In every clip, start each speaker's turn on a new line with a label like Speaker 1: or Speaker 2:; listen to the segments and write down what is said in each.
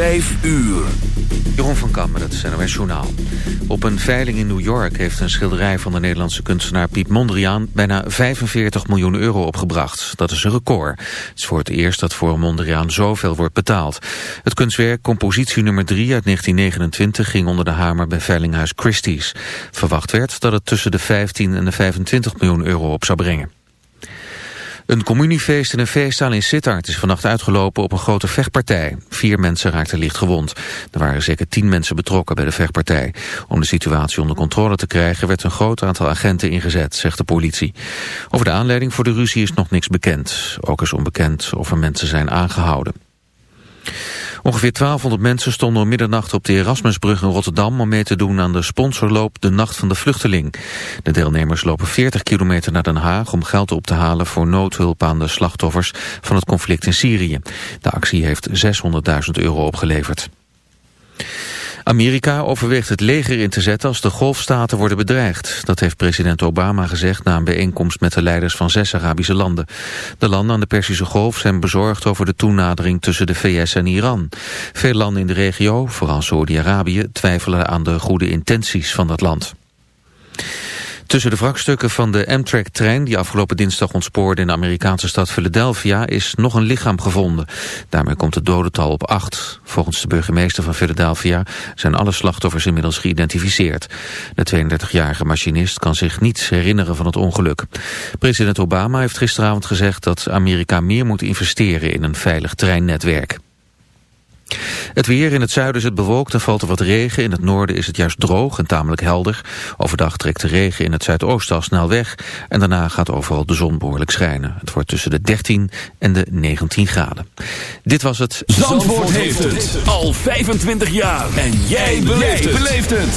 Speaker 1: 5 uur. Jeroen van Kam met het NOS Journaal. Op een veiling in New York heeft een schilderij van de Nederlandse kunstenaar Piet Mondriaan bijna 45 miljoen euro opgebracht. Dat is een record. Het is voor het eerst dat voor Mondriaan zoveel wordt betaald. Het kunstwerk Compositie nummer 3 uit 1929 ging onder de hamer bij veilinghuis Christie's. Verwacht werd dat het tussen de 15 en de 25 miljoen euro op zou brengen. Een communiefeest in een feestzaal in Sittard is vannacht uitgelopen op een grote vechtpartij. Vier mensen raakten licht gewond. Er waren zeker tien mensen betrokken bij de vechtpartij. Om de situatie onder controle te krijgen werd een groot aantal agenten ingezet, zegt de politie. Over de aanleiding voor de ruzie is nog niks bekend. Ook is onbekend of er mensen zijn aangehouden. Ongeveer 1200 mensen stonden om middernacht op de Erasmusbrug in Rotterdam om mee te doen aan de sponsorloop De Nacht van de Vluchteling. De deelnemers lopen 40 kilometer naar Den Haag om geld op te halen voor noodhulp aan de slachtoffers van het conflict in Syrië. De actie heeft 600.000 euro opgeleverd. Amerika overweegt het leger in te zetten als de golfstaten worden bedreigd. Dat heeft president Obama gezegd na een bijeenkomst met de leiders van zes Arabische landen. De landen aan de Persische Golf zijn bezorgd over de toenadering tussen de VS en Iran. Veel landen in de regio, vooral Saudi-Arabië, twijfelen aan de goede intenties van dat land. Tussen de wrakstukken van de Amtrak-trein die afgelopen dinsdag ontspoorde in de Amerikaanse stad Philadelphia is nog een lichaam gevonden. Daarmee komt het dodental op acht. Volgens de burgemeester van Philadelphia zijn alle slachtoffers inmiddels geïdentificeerd. De 32-jarige machinist kan zich niets herinneren van het ongeluk. President Obama heeft gisteravond gezegd dat Amerika meer moet investeren in een veilig treinnetwerk. Het weer in het zuiden is het bewolkt en valt er wat regen. In het noorden is het juist droog en tamelijk helder. Overdag trekt de regen in het zuidoosten al snel weg. En daarna gaat overal de zon behoorlijk schijnen. Het wordt tussen de 13 en de 19 graden. Dit was het...
Speaker 2: Zandvoort, heeft het al 25 jaar. En jij beleeft het.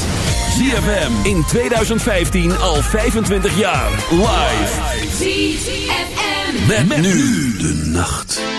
Speaker 2: ZFM in 2015 al 25 jaar. Live. ZFM. met nu de nacht.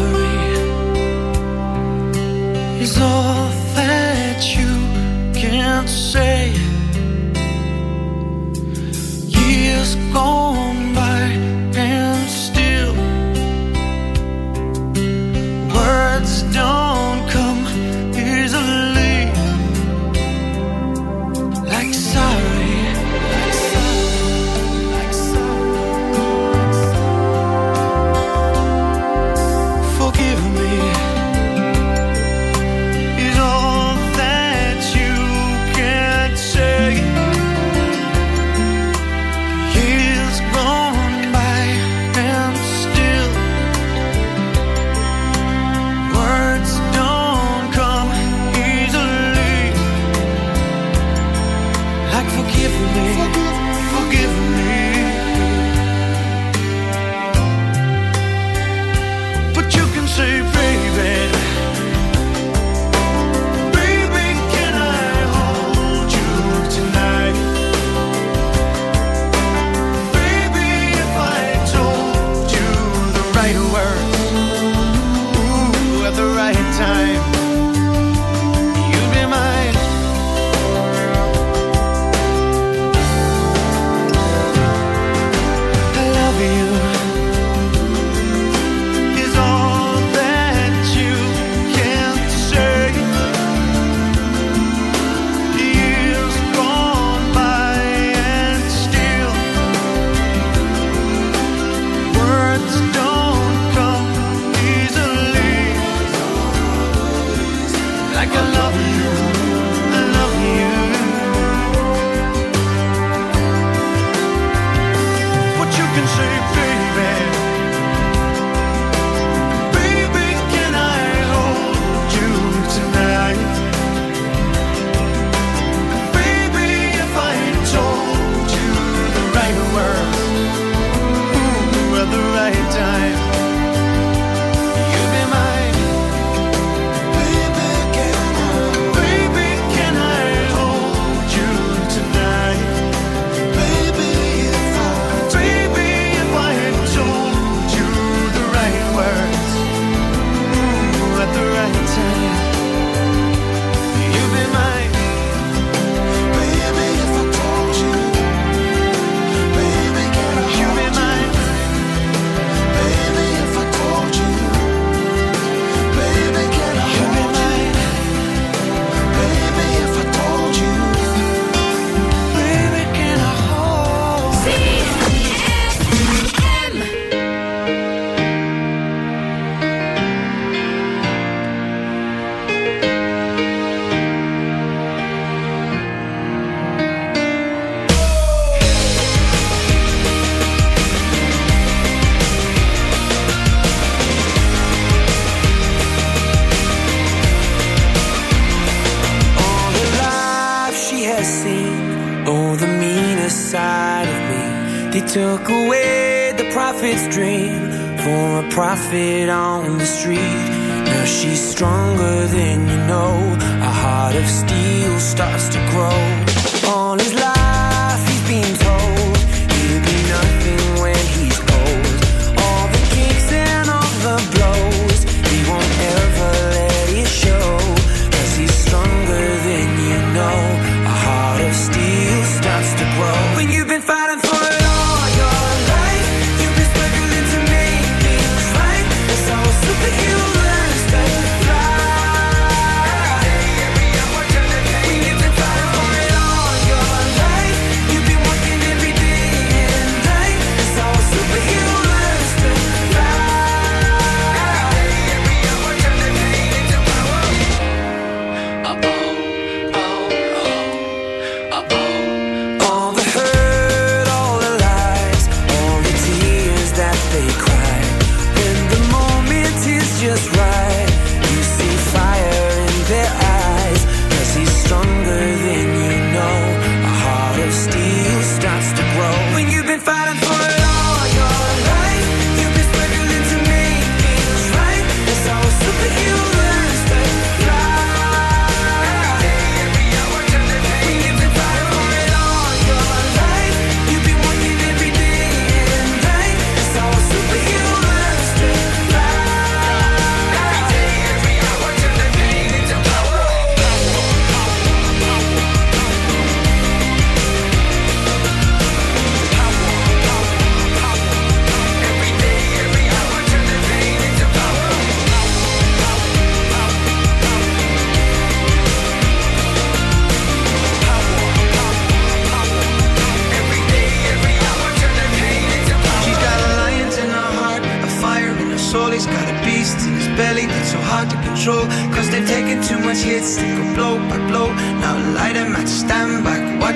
Speaker 3: worry is all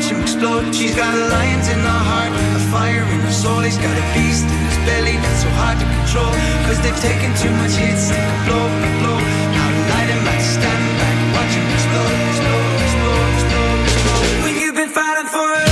Speaker 4: watch him explode. She's got lion's in her heart, a fire in her soul. He's got a beast in his belly that's so hard to control. Cause they've taken too much hits, they can blow, blow. Now light him might stand back, watch him explode, explode, explode, explode, explode.
Speaker 5: When you've been fighting for it.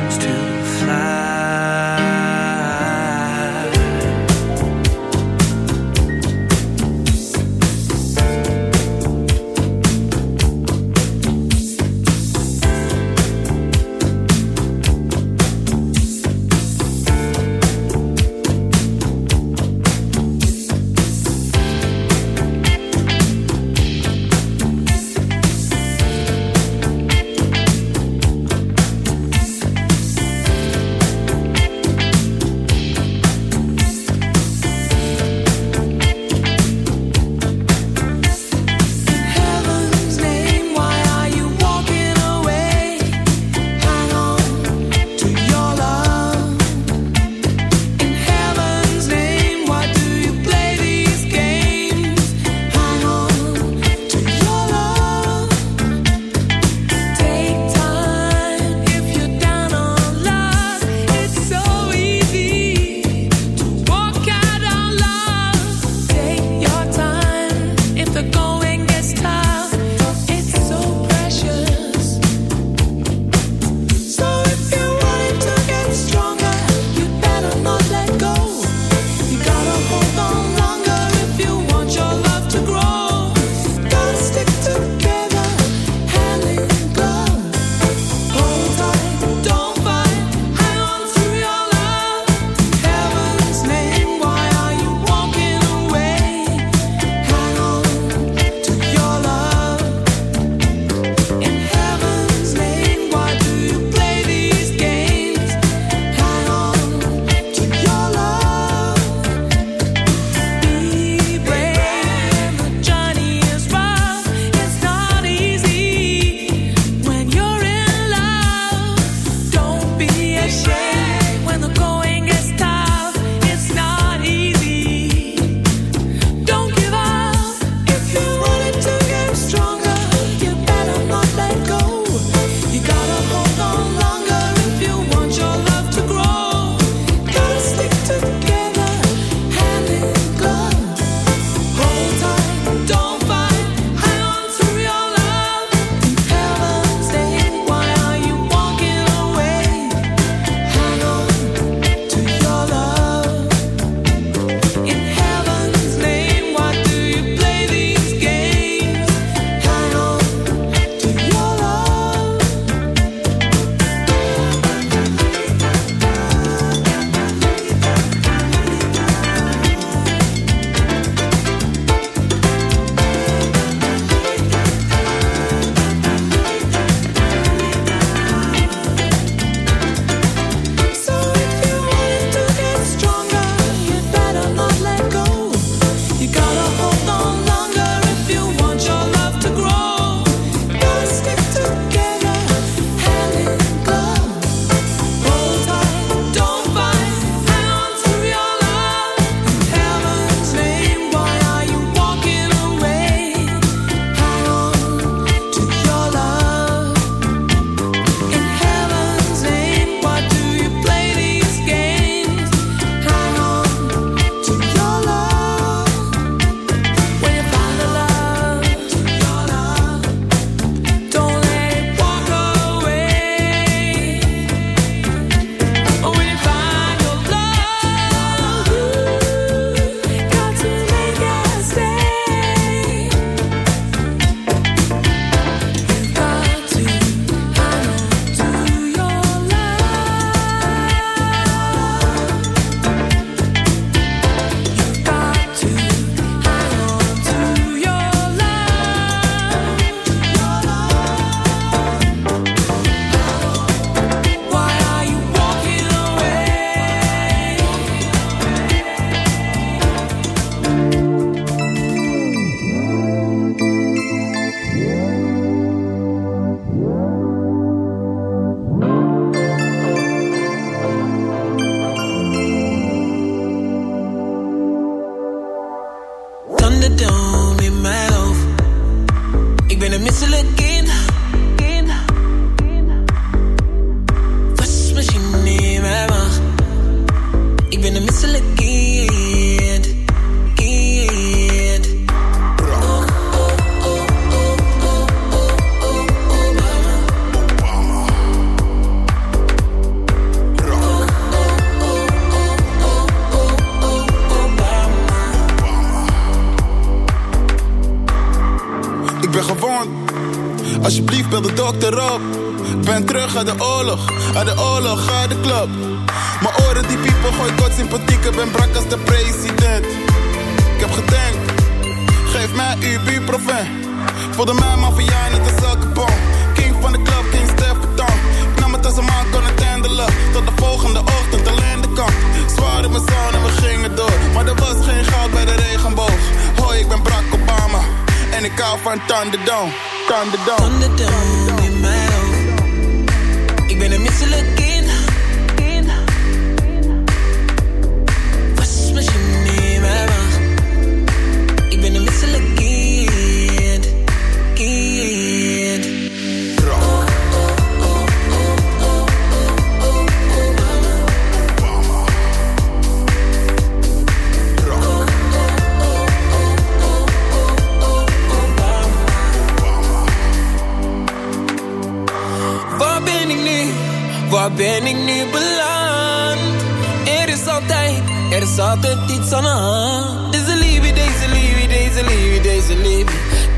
Speaker 6: Thunderdome. Thunderdome.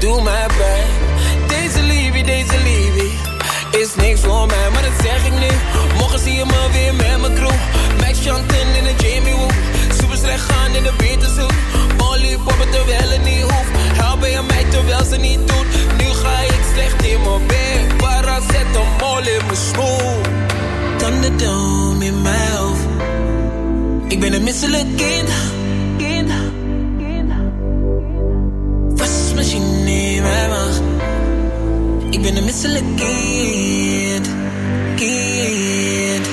Speaker 7: Doe mij pijn. Deze liefde, deze liefde, is niks voor mij, maar dat zeg ik nu. Morgen zie je me weer met mijn crew. Max Chanten in een Jamie Woo. Super slecht gaan in de Beterzoek. Molly poppen terwijl het niet hoeft. Helpen je mij terwijl ze niet doet. Nu ga ik slecht in mijn bed. Mol in mijn smoel. Thunderdome in mijn hoofd. Ik ben een misselijk. Kind. Wasmachine in mijn maag. Ik ben een misselijk kind. Kind.